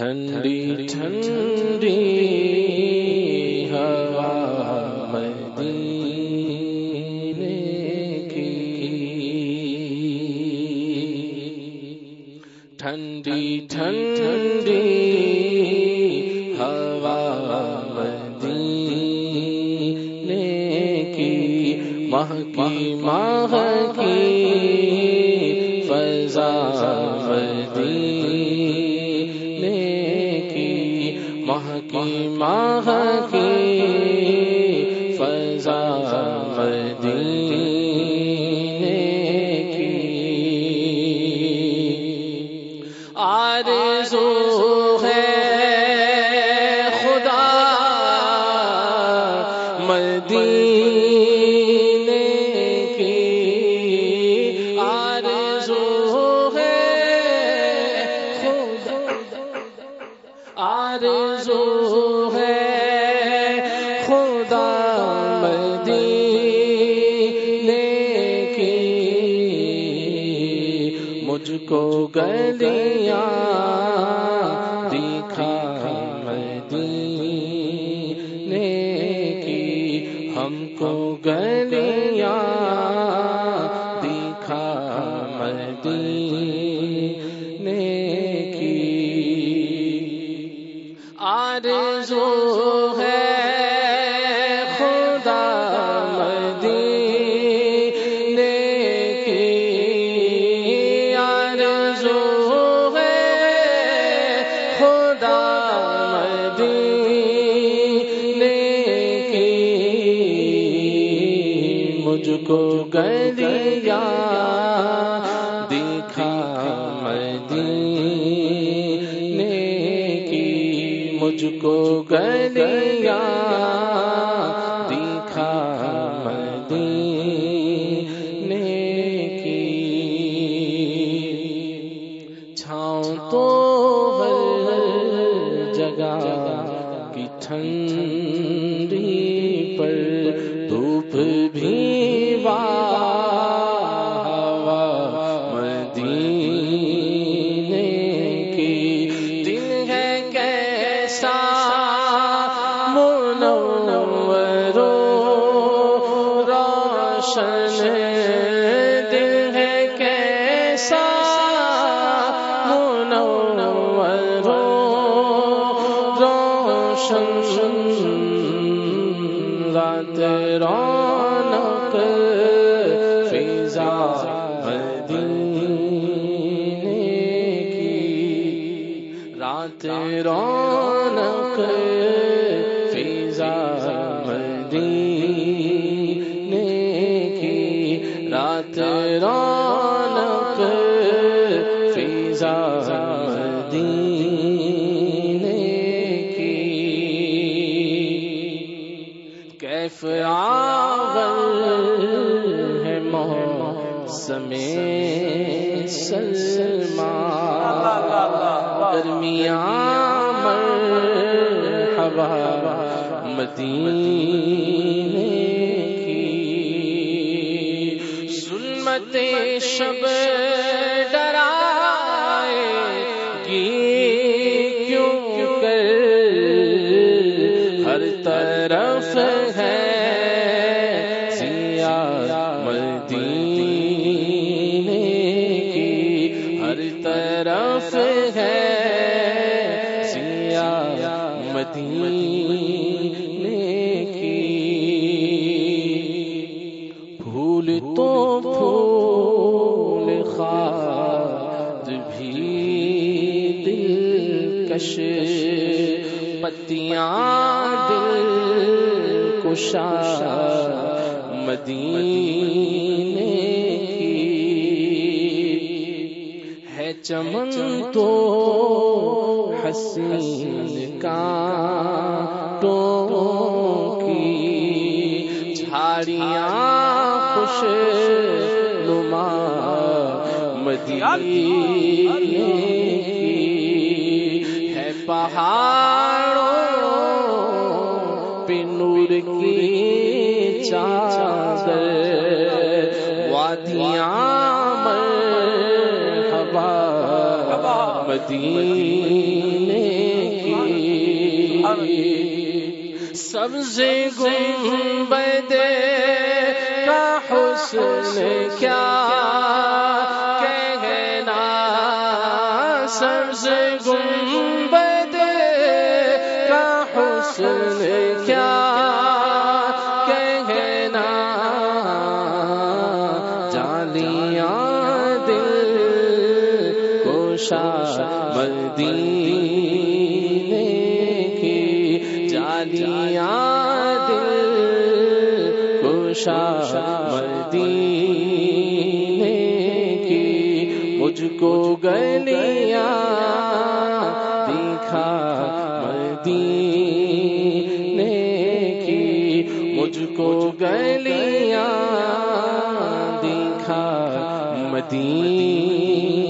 ٹھنڈی ٹھنڈی ہوا مدینے کی۔ ٹھنڈی ٹھنڈی ہوا مدینے کی۔ ماہ کی ماہ کی ماہ کی ماہ کی آرزو مجھ کو گلیاں رات رونق فضا مدینے کی رات رونق فضا مدینے کی کیف آغل ہے موسم سلما درمیان مرحبا مدینے کی۔ ظلمت شب ڈرائے گی کیوں کر؟ ہر طرف ہے مدینے کی۔ ہر طرف تو پھول خاد بھی دلکش پتیاں دل کشا مدینے کی ہے چمن تو حسین کا کی جھاڑیاں خوش نما مدینے کی ہے پہاڑوں پہ نور کی چادر، وادیاں مرحبا مدینے کی، سبز گنبد کا حسن کیا کہنا؟ سبز گنبد کا حسن کیا کہنا؟ جالیاں دل کو مدینے کی جالیاں دل کو مدینے کی مجھ کو گلیاں دکھا مدینے کی مجھ کو گلیاں دکھا مدینے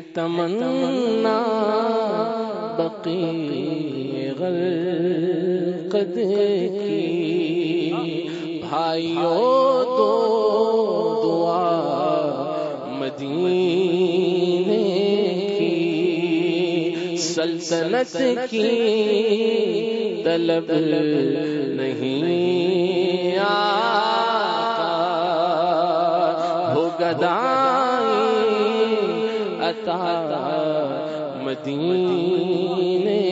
ہے تمنا بقی غلقد کی بھائیوں دو دعا مدینے کی سلطنت کی طلب نہیں آقا ہو گدائی مدینے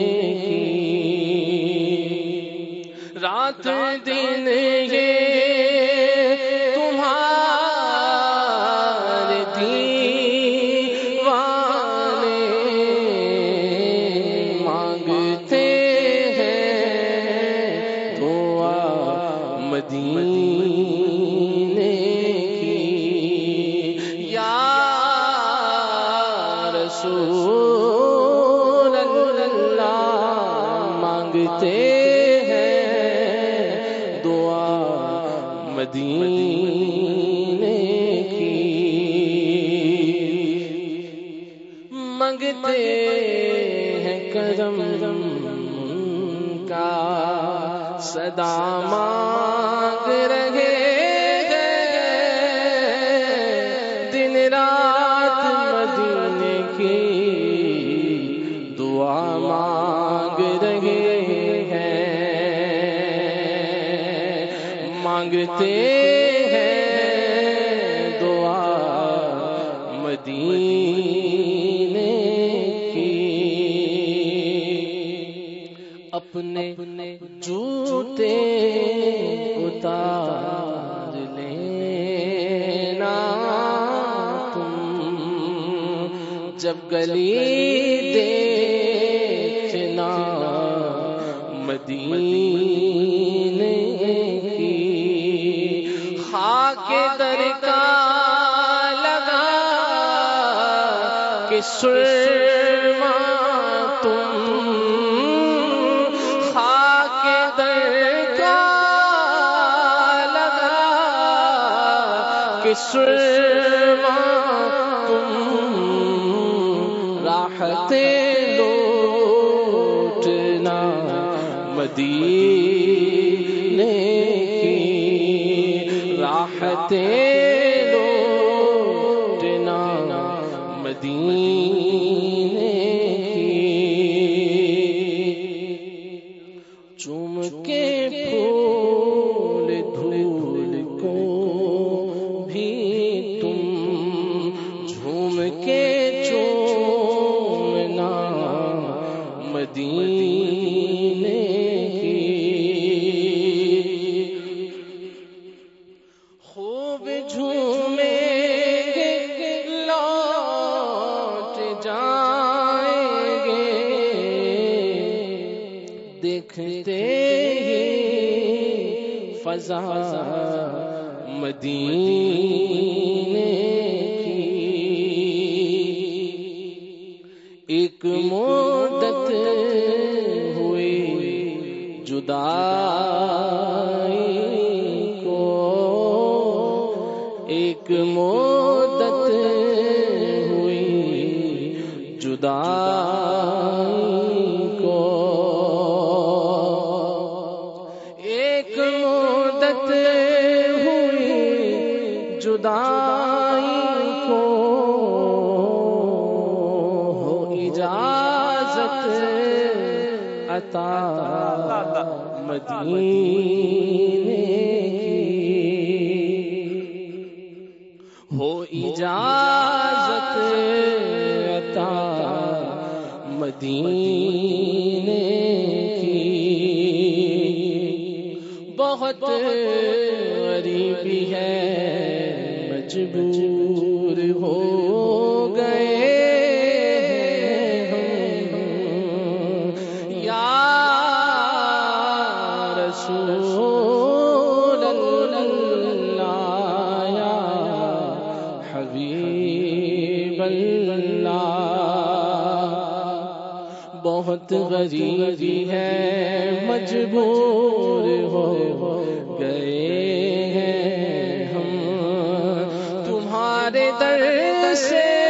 رسول اللہ مانگتے ہیں دعا مدینے کی۔ منگتے ہیں کرم کا صدا مانگ رہے ہیں۔ دن رات مانگتے ہیں دعا مدینے کی۔ اپنے جوتے اتار لینا۔ تم جب گلی دیکھنا مدینے سرما تم خاک در کا لگا کہ سرما تم راحت لوٹنا مدینے کی راحت مدت ہوئی جدائی کو ایک مدت ہوئی جدائی کو ایک مدت ہوئی جدائی کو عطا مدینے کی ہو اجازت عطا مدینے کی بہت غریبی ہے مجبور ہو بہت غریبی ہے، مجبور ہو گئے ہیں ہم۔ تمہارے در سے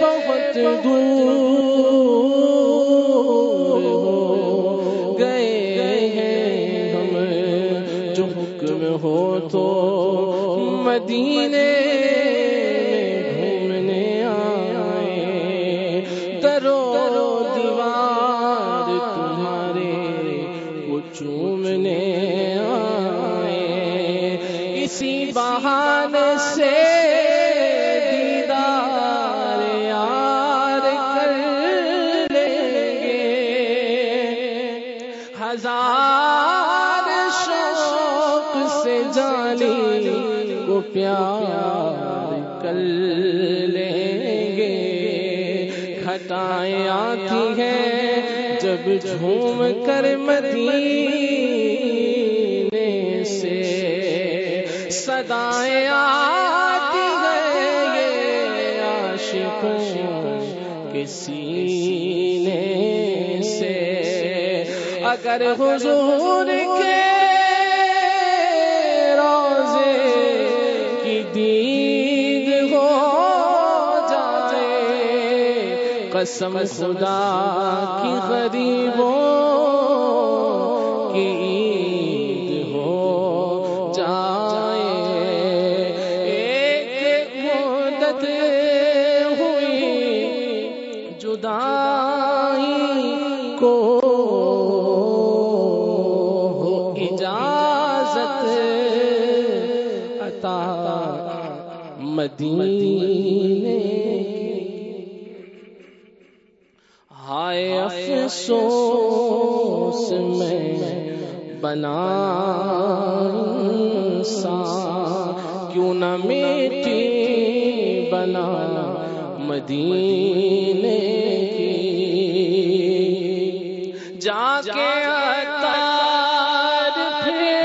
بہت دور ہو گئے ہیں ہم۔ جو حکم ہو تو مدینے اسی بہانے سے دیدار یار کر لیں گے۔ ہزار شوق سے جانی کو پیار کر لیں گے۔ کھٹائیں آتی ہیں جب جھوم کر مدینے صدائیں آتی ہیں یہ عاشقوں کے سینے سے۔ اگر حضور کے روزے کی دید ہو جائے، قسم خدا کی غریبوں مدینے کی۔ جا کے اتار پھر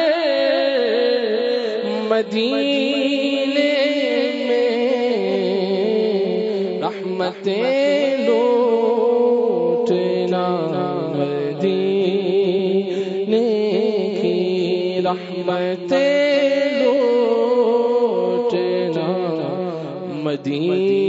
مدینے میں رحمتیں لوٹنا، مدینے کی رحمتیں لوٹنا، مدینے